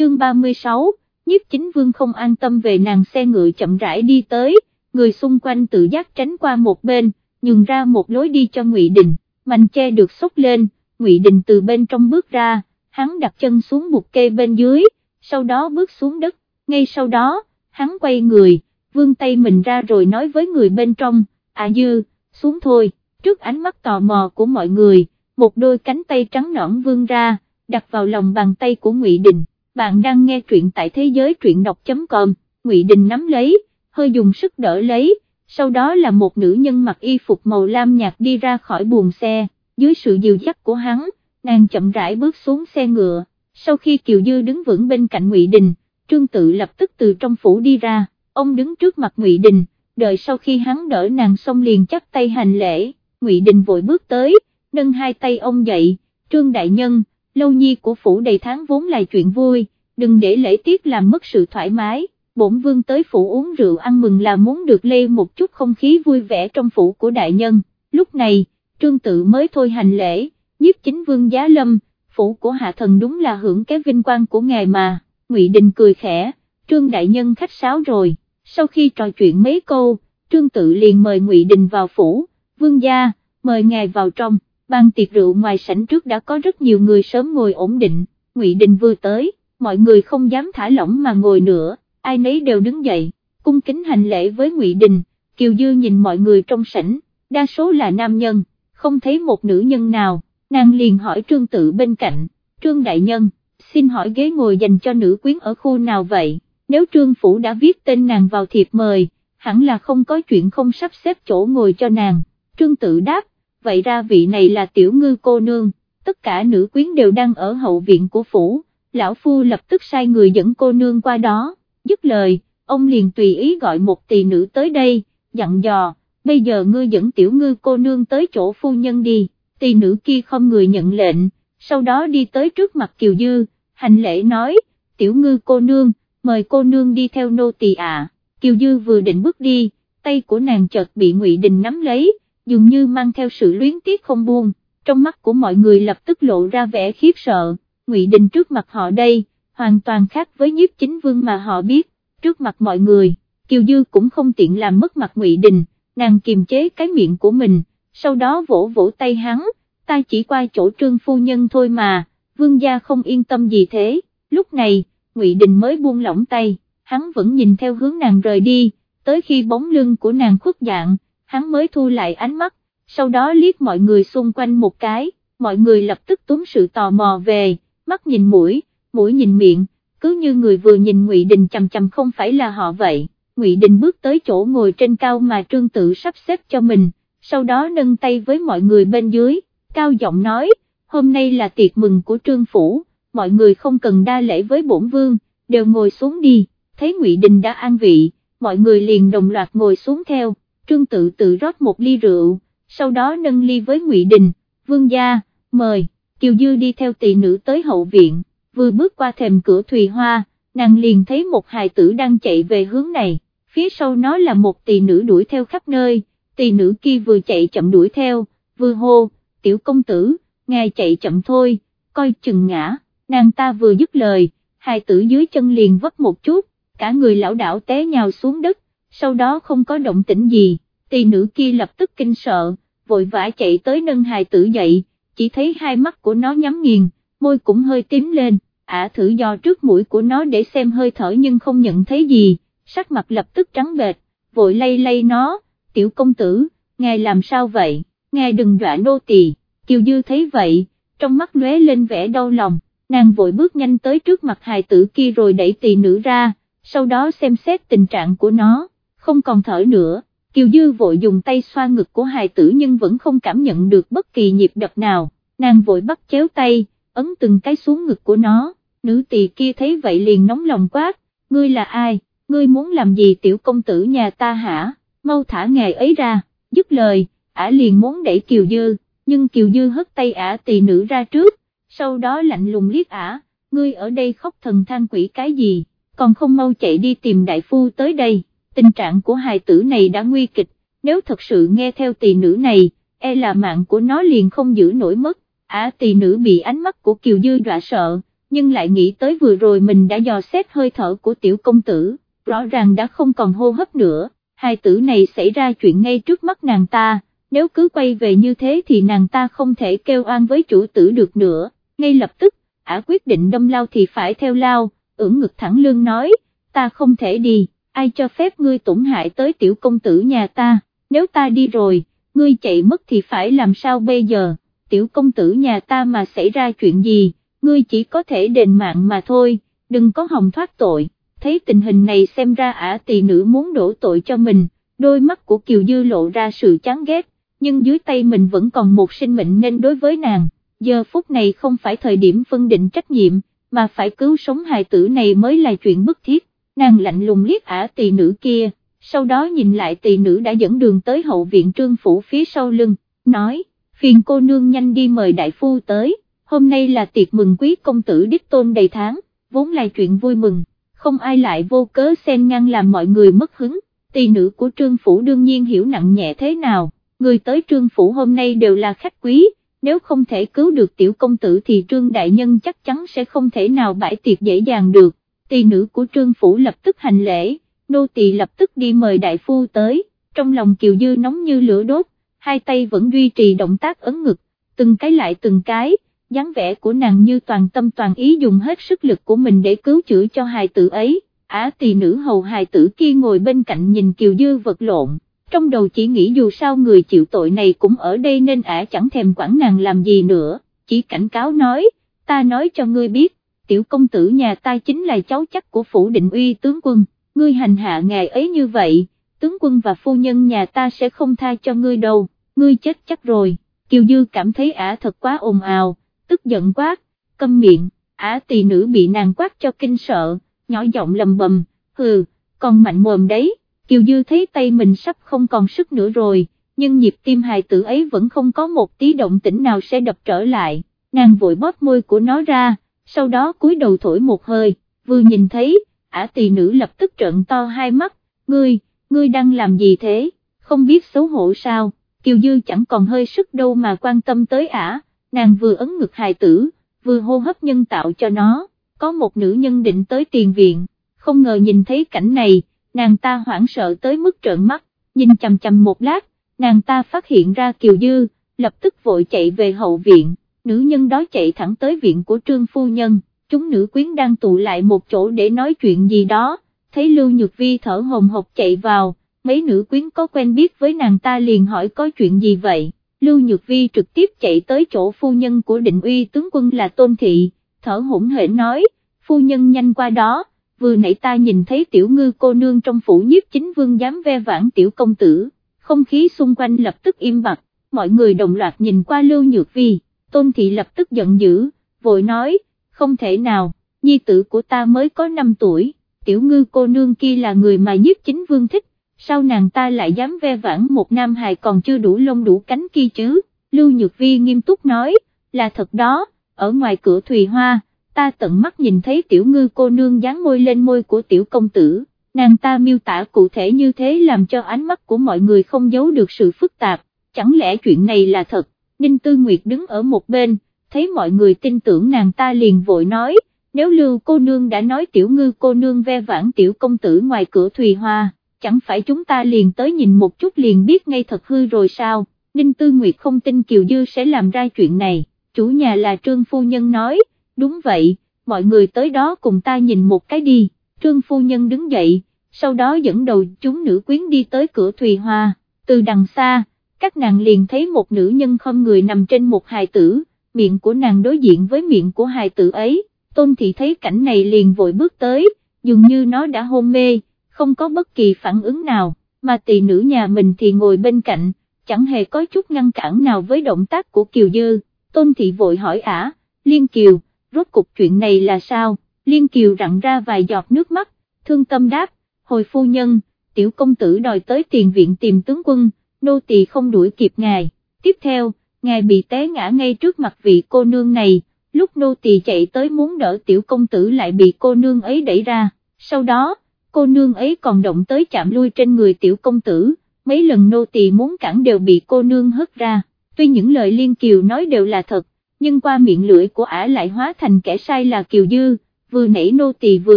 chương 36, nhiếp chính vương không an tâm về nàng xe ngựa chậm rãi đi tới, người xung quanh tự giác tránh qua một bên, nhường ra một lối đi cho Ngụy Đình, mành che được xốc lên, Ngụy Đình từ bên trong bước ra, hắn đặt chân xuống một cây bên dưới, sau đó bước xuống đất, ngay sau đó, hắn quay người, vươn tay mình ra rồi nói với người bên trong, à dư, xuống thôi, trước ánh mắt tò mò của mọi người, một đôi cánh tay trắng nõn vươn ra, đặt vào lòng bàn tay của Ngụy Đình, bạn đang nghe truyện tại thế giới truyện đọc.com, Ngụy Đình nắm lấy, hơi dùng sức đỡ lấy, sau đó là một nữ nhân mặc y phục màu lam nhạt đi ra khỏi buồng xe, dưới sự dìu dắt của hắn, nàng chậm rãi bước xuống xe ngựa, sau khi Kiều Dư đứng vững bên cạnh Ngụy Đình, Trương Tự lập tức từ trong phủ đi ra, ông đứng trước mặt Ngụy Đình, đợi sau khi hắn đỡ nàng xong liền chắp tay hành lễ, Ngụy Đình vội bước tới, nâng hai tay ông dậy, Trương Đại Nhân, lâu nhi của phủ đầy tháng vốn là chuyện vui, đừng để lễ tiết làm mất sự thoải mái, bổn vương tới phủ uống rượu ăn mừng là muốn được lê một chút không khí vui vẻ trong phủ của đại nhân, lúc này, Trương Tự mới thôi hành lễ, nhiếp chính vương giá lâm, phủ của hạ thần đúng là hưởng cái vinh quang của ngài mà, Ngụy Đình cười khẽ, Trương Đại Nhân khách sáo rồi, sau khi trò chuyện mấy câu, Trương Tự liền mời Ngụy Đình vào phủ, vương gia, mời ngài vào trong, ban tiệc rượu ngoài sảnh trước đã có rất nhiều người sớm ngồi ổn định, Ngụy Đình vừa tới, mọi người không dám thả lỏng mà ngồi nữa, ai nấy đều đứng dậy, cung kính hành lễ với Ngụy Đình, Kiều Dư nhìn mọi người trong sảnh, đa số là nam nhân, không thấy một nữ nhân nào, nàng liền hỏi Trương Tự bên cạnh, Trương Đại Nhân, xin hỏi ghế ngồi dành cho nữ quyến ở khu nào vậy, nếu Trương Phủ đã viết tên nàng vào thiệp mời, hẳn là không có chuyện không sắp xếp chỗ ngồi cho nàng, Trương Tự đáp, vậy ra vị này là tiểu ngư cô nương, tất cả nữ quyến đều đang ở hậu viện của Phủ, lão phu lập tức sai người dẫn cô nương qua đó, dứt lời, ông liền tùy ý gọi một tỳ nữ tới đây, dặn dò, bây giờ ngươi dẫn tiểu ngư cô nương tới chỗ phu nhân đi, tỳ nữ kia không người nhận lệnh, sau đó đi tới trước mặt Kiều Dư, hành lễ nói, tiểu ngư cô nương, mời cô nương đi theo nô tỳ ạ, Kiều Dư vừa định bước đi, tay của nàng chợt bị Ngụy Đình nắm lấy, dường như mang theo sự luyến tiếc không buông, trong mắt của mọi người lập tức lộ ra vẻ khiếp sợ, Ngụy Đình trước mặt họ đây, hoàn toàn khác với nhiếp chính vương mà họ biết, trước mặt mọi người, Kiều Dư cũng không tiện làm mất mặt Ngụy Đình, nàng kiềm chế cái miệng của mình, sau đó vỗ vỗ tay hắn, ta chỉ qua chỗ trương phu nhân thôi mà, vương gia không yên tâm gì thế, lúc này, Ngụy Đình mới buông lỏng tay, hắn vẫn nhìn theo hướng nàng rời đi, tới khi bóng lưng của nàng khuất dạng, hắn mới thu lại ánh mắt, sau đó liếc mọi người xung quanh một cái, mọi người lập tức túm sự tò mò về, mắt nhìn mũi, mũi nhìn miệng, cứ như người vừa nhìn Ngụy Đình chằm chằm không phải là họ vậy, Ngụy Đình bước tới chỗ ngồi trên cao mà Trương Tự sắp xếp cho mình, sau đó nâng tay với mọi người bên dưới, cao giọng nói, hôm nay là tiệc mừng của Trương Phủ, mọi người không cần đa lễ với bổn vương, đều ngồi xuống đi, thấy Ngụy Đình đã an vị, mọi người liền đồng loạt ngồi xuống theo, Trương Tự tự rót một ly rượu, sau đó nâng ly với Ngụy Đình, vương gia, mời, Kiều Dư đi theo tỷ nữ tới hậu viện, vừa bước qua thềm cửa Thùy Hoa, nàng liền thấy một hài tử đang chạy về hướng này, phía sau nó là một tỷ nữ đuổi theo khắp nơi, tỷ nữ kia vừa chạy chậm đuổi theo, vừa hô, tiểu công tử, ngài chạy chậm thôi, coi chừng ngã, nàng ta vừa dứt lời, hài tử dưới chân liền vấp một chút, cả người lão đảo té nhào xuống đất, sau đó không có động tĩnh gì, tỳ nữ kia lập tức kinh sợ, vội vã chạy tới nâng hài tử dậy, chỉ thấy hai mắt của nó nhắm nghiền, môi cũng hơi tím lên, ả thử do trước mũi của nó để xem hơi thở nhưng không nhận thấy gì, sắc mặt lập tức trắng bệch, vội lay lay nó, tiểu công tử, ngài làm sao vậy, ngài đừng dọa nô tỳ. Kiều Dư thấy vậy, trong mắt lóe lên vẻ đau lòng, nàng vội bước nhanh tới trước mặt hài tử kia rồi đẩy tỳ nữ ra, sau đó xem xét tình trạng của nó, không còn thở nữa, Kiều Dư vội dùng tay xoa ngực của hài tử nhưng vẫn không cảm nhận được bất kỳ nhịp đập nào, nàng vội bắt chéo tay, ấn từng cái xuống ngực của nó, nữ tỳ kia thấy vậy liền nóng lòng quát, ngươi là ai, ngươi muốn làm gì tiểu công tử nhà ta hả, mau thả ngài ấy ra, dứt lời, ả liền muốn đẩy Kiều Dư, nhưng Kiều Dư hất tay ả tỳ nữ ra trước, sau đó lạnh lùng liếc ả, ngươi ở đây khóc thần than quỷ cái gì, còn không mau chạy đi tìm đại phu tới đây, tình trạng của hài tử này đã nguy kịch, nếu thật sự nghe theo tỳ nữ này, e là mạng của nó liền không giữ nổi mất, ả tỳ nữ bị ánh mắt của Kiều Dư dọa sợ, nhưng lại nghĩ tới vừa rồi mình đã dò xét hơi thở của tiểu công tử, rõ ràng đã không còn hô hấp nữa, hai tử này xảy ra chuyện ngay trước mắt nàng ta, nếu cứ quay về như thế thì nàng ta không thể kêu oan với chủ tử được nữa, ngay lập tức, ả quyết định đâm lao thì phải theo lao, ưỡng ngực thẳng lưng nói, ta không thể đi, ai cho phép ngươi tổn hại tới tiểu công tử nhà ta, nếu ta đi rồi, ngươi chạy mất thì phải làm sao bây giờ, tiểu công tử nhà ta mà xảy ra chuyện gì, ngươi chỉ có thể đền mạng mà thôi, đừng có hòng thoát tội, thấy tình hình này xem ra ả tỳ nữ muốn đổ tội cho mình, đôi mắt của Kiều Dư lộ ra sự chán ghét, nhưng dưới tay mình vẫn còn một sinh mệnh nên đối với nàng, giờ phút này không phải thời điểm phân định trách nhiệm, mà phải cứu sống hài tử này mới là chuyện bức thiết, nàng lạnh lùng liếc ả tỳ nữ kia, sau đó nhìn lại tỳ nữ đã dẫn đường tới hậu viện trương phủ phía sau lưng, nói, phiền cô nương nhanh đi mời đại phu tới, hôm nay là tiệc mừng quý công tử đích tôn đầy tháng, vốn là chuyện vui mừng, không ai lại vô cớ xen ngăn làm mọi người mất hứng, tỳ nữ của trương phủ đương nhiên hiểu nặng nhẹ thế nào, người tới trương phủ hôm nay đều là khách quý, nếu không thể cứu được tiểu công tử thì trương đại nhân chắc chắn sẽ không thể nào bãi tiệc dễ dàng được, tỳ nữ của trương phủ lập tức hành lễ, nô tỳ lập tức đi mời đại phu tới, trong lòng kiều dư nóng như lửa đốt, hai tay vẫn duy trì động tác ấn ngực, từng cái lại từng cái, dáng vẻ của nàng như toàn tâm toàn ý dùng hết sức lực của mình để cứu chữa cho hài tử ấy, á tỳ nữ hầu hài tử kia ngồi bên cạnh nhìn kiều dư vật lộn trong đầu chỉ nghĩ dù sao người chịu tội này cũng ở đây nên ả chẳng thèm quản nàng làm gì nữa, chỉ cảnh cáo nói, ta nói cho ngươi biết, tiểu công tử nhà ta chính là cháu chắc của phủ định uy tướng quân, ngươi hành hạ ngài ấy như vậy, tướng quân và phu nhân nhà ta sẽ không tha cho ngươi đâu, ngươi chết chắc rồi, Kiều Dư cảm thấy ả thật quá ồn ào, tức giận quát, câm miệng, ả tỳ nữ bị nàng quát cho kinh sợ, nhỏ giọng lầm bầm, hừ, còn mạnh mồm đấy. Kiều Dư thấy tay mình sắp không còn sức nữa rồi, nhưng nhịp tim hài tử ấy vẫn không có một tí động tĩnh nào sẽ đập trở lại, nàng vội bóp môi của nó ra, sau đó cúi đầu thổi một hơi, vừa nhìn thấy, ả tỳ nữ lập tức trợn to hai mắt, ngươi, ngươi đang làm gì thế, không biết xấu hổ sao, Kiều Dư chẳng còn hơi sức đâu mà quan tâm tới ả, nàng vừa ấn ngực hài tử, vừa hô hấp nhân tạo cho nó, có một nữ nhân định tới tiền viện, không ngờ nhìn thấy cảnh này, nàng ta hoảng sợ tới mức trợn mắt, nhìn chầm chầm một lát, nàng ta phát hiện ra Kiều Dư, lập tức vội chạy về hậu viện, nữ nhân đó chạy thẳng tới viện của trương phu nhân, chúng nữ quyến đang tụ lại một chỗ để nói chuyện gì đó, thấy Lưu Nhược Vi thở hồng hộc chạy vào, mấy nữ quyến có quen biết với nàng ta liền hỏi có chuyện gì vậy, Lưu Nhược Vi trực tiếp chạy tới chỗ phu nhân của định uy tướng quân là Tôn Thị, thở hổn hển nói, phu nhân nhanh qua đó, vừa nãy ta nhìn thấy tiểu ngư cô nương trong phủ nhiếp chính vương dám ve vãn tiểu công tử, không khí xung quanh lập tức im bặt, mọi người đồng loạt nhìn qua lưu nhược vi, tôn thị lập tức giận dữ, vội nói, không thể nào, nhi tử của ta mới có 5 tuổi, tiểu ngư cô nương kia là người mà nhiếp chính vương thích, sao nàng ta lại dám ve vãn một nam hài còn chưa đủ lông đủ cánh kia chứ, lưu nhược vi nghiêm túc nói, là thật đó, ở ngoài cửa thùy hoa ta tận mắt nhìn thấy tiểu ngư cô nương dán môi lên môi của tiểu công tử, nàng ta miêu tả cụ thể như thế làm cho ánh mắt của mọi người không giấu được sự phức tạp, chẳng lẽ chuyện này là thật, Ninh Tư Nguyệt đứng ở một bên, thấy mọi người tin tưởng nàng ta liền vội nói, nếu lưu cô nương đã nói tiểu ngư cô nương ve vãn tiểu công tử ngoài cửa Thùy Hoa, chẳng phải chúng ta liền tới nhìn một chút liền biết ngay thật hư rồi sao, Ninh Tư Nguyệt không tin Kiều Dư sẽ làm ra chuyện này, chủ nhà là Trương Phu Nhân nói, đúng vậy, mọi người tới đó cùng ta nhìn một cái đi, trương phu nhân đứng dậy, sau đó dẫn đầu chúng nữ quyến đi tới cửa Thùy Hoa, từ đằng xa, các nàng liền thấy một nữ nhân không người nằm trên một hài tử, miệng của nàng đối diện với miệng của hài tử ấy, tôn thị thấy cảnh này liền vội bước tới, dường như nó đã hôn mê, không có bất kỳ phản ứng nào, mà tỷ nữ nhà mình thì ngồi bên cạnh, chẳng hề có chút ngăn cản nào với động tác của Kiều Dư, tôn thị vội hỏi ả, Liên Kiều, rốt cục chuyện này là sao, Liên Kiều rặn ra vài giọt nước mắt, thương tâm đáp, hồi phu nhân, tiểu công tử đòi tới tiền viện tìm tướng quân, nô tỳ không đuổi kịp ngài, tiếp theo, ngài bị té ngã ngay trước mặt vị cô nương này, lúc nô tỳ chạy tới muốn đỡ tiểu công tử lại bị cô nương ấy đẩy ra, sau đó, cô nương ấy còn động tới chạm lui trên người tiểu công tử, mấy lần nô tỳ muốn cản đều bị cô nương hất ra, tuy những lời Liên Kiều nói đều là thật, nhưng qua miệng lưỡi của ả lại hóa thành kẻ sai là Kiều Dư, vừa nãy nô tỳ vừa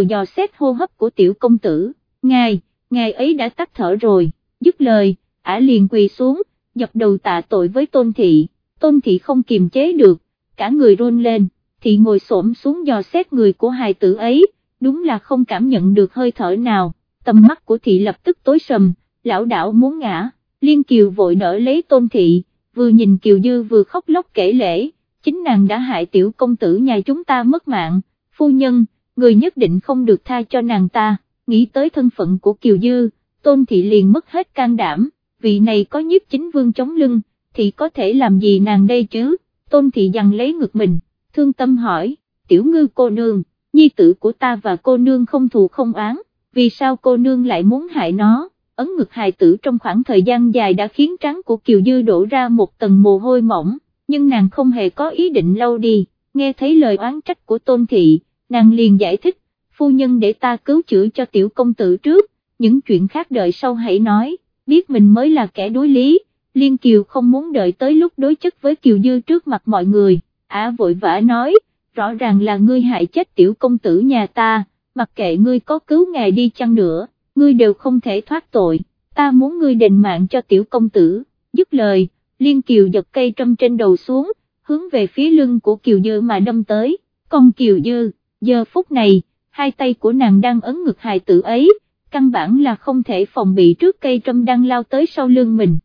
dò xét hô hấp của tiểu công tử, ngài, ngài ấy đã tắt thở rồi, dứt lời, ả liền quỳ xuống, dập đầu tạ tội với tôn thị, tôn thị không kiềm chế được, cả người run lên, thị ngồi xổm xuống dò xét người của hài tử ấy, đúng là không cảm nhận được hơi thở nào, tầm mắt của thị lập tức tối sầm, lão đảo muốn ngã, liên kiều vội đỡ lấy tôn thị, vừa nhìn kiều dư vừa khóc lóc kể lễ, chính nàng đã hại tiểu công tử nhà chúng ta mất mạng, phu nhân, người nhất định không được tha cho nàng ta, nghĩ tới thân phận của kiều dư, tôn thị liền mất hết can đảm, vị này có nhiếp chính vương chống lưng, thì có thể làm gì nàng đây chứ, tôn thị dằn lấy ngực mình, thương tâm hỏi, tiểu ngư cô nương, nhi tử của ta và cô nương không thù không oán, vì sao cô nương lại muốn hại nó, ấn ngực hài tử trong khoảng thời gian dài đã khiến trắng của Kiều Dư đổ ra một tầng mồ hôi mỏng, nhưng nàng không hề có ý định lâu đi, nghe thấy lời oán trách của tôn thị, nàng liền giải thích, phu nhân để ta cứu chữa cho tiểu công tử trước, những chuyện khác đợi sau hãy nói, biết mình mới là kẻ đối lý, Liên Kiều không muốn đợi tới lúc đối chất với Kiều Dư trước mặt mọi người, ả vội vã nói, rõ ràng là ngươi hại chết tiểu công tử nhà ta, mặc kệ ngươi có cứu ngài đi chăng nữa, ngươi đều không thể thoát tội, ta muốn ngươi đền mạng cho tiểu công tử, dứt lời, Liên Kiều giật cây trâm trên đầu xuống, hướng về phía lưng của Kiều Dư mà đâm tới, còn Kiều Dư, giờ phút này, hai tay của nàng đang ấn ngực hài tử ấy, căn bản là không thể phòng bị trước cây trâm đang lao tới sau lưng mình,